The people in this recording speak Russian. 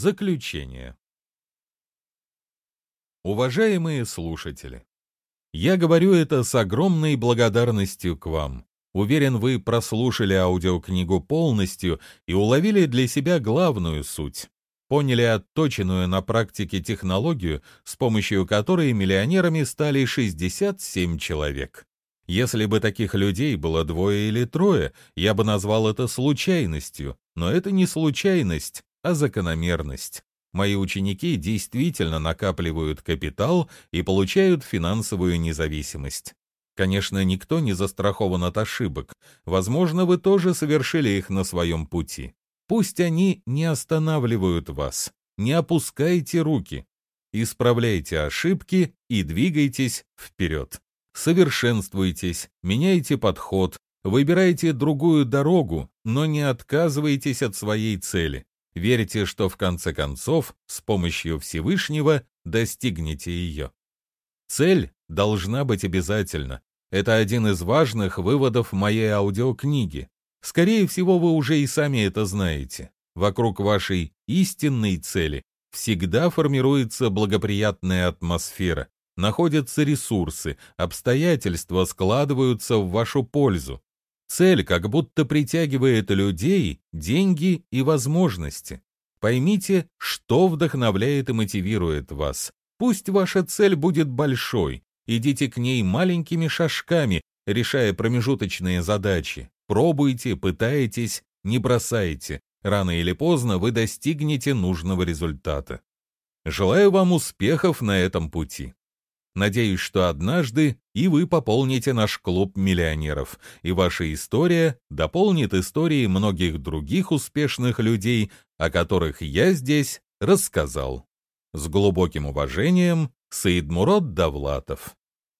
Заключение. Уважаемые слушатели, я говорю это с огромной благодарностью к вам. Уверен, вы прослушали аудиокнигу полностью и уловили для себя главную суть. Поняли отточенную на практике технологию, с помощью которой миллионерами стали 67 человек. Если бы таких людей было двое или трое, я бы назвал это случайностью, но это не случайность, а закономерность. Мои ученики действительно накапливают капитал и получают финансовую независимость. Конечно, никто не застрахован от ошибок. Возможно, вы тоже совершили их на своем пути. Пусть они не останавливают вас. Не опускайте руки. Исправляйте ошибки и двигайтесь вперед. Совершенствуйтесь, меняйте подход, выбирайте другую дорогу, но не отказывайтесь от своей цели. Верьте, что в конце концов с помощью Всевышнего достигнете ее. Цель должна быть обязательно. Это один из важных выводов моей аудиокниги. Скорее всего, вы уже и сами это знаете. Вокруг вашей истинной цели всегда формируется благоприятная атмосфера, находятся ресурсы, обстоятельства складываются в вашу пользу. Цель как будто притягивает людей, деньги и возможности. Поймите, что вдохновляет и мотивирует вас. Пусть ваша цель будет большой, идите к ней маленькими шажками, решая промежуточные задачи. Пробуйте, пытайтесь, не бросайте. Рано или поздно вы достигнете нужного результата. Желаю вам успехов на этом пути. Надеюсь, что однажды и вы пополните наш клуб миллионеров, и ваша история дополнит истории многих других успешных людей, о которых я здесь рассказал. С глубоким уважением, Саидмурод Давлатов.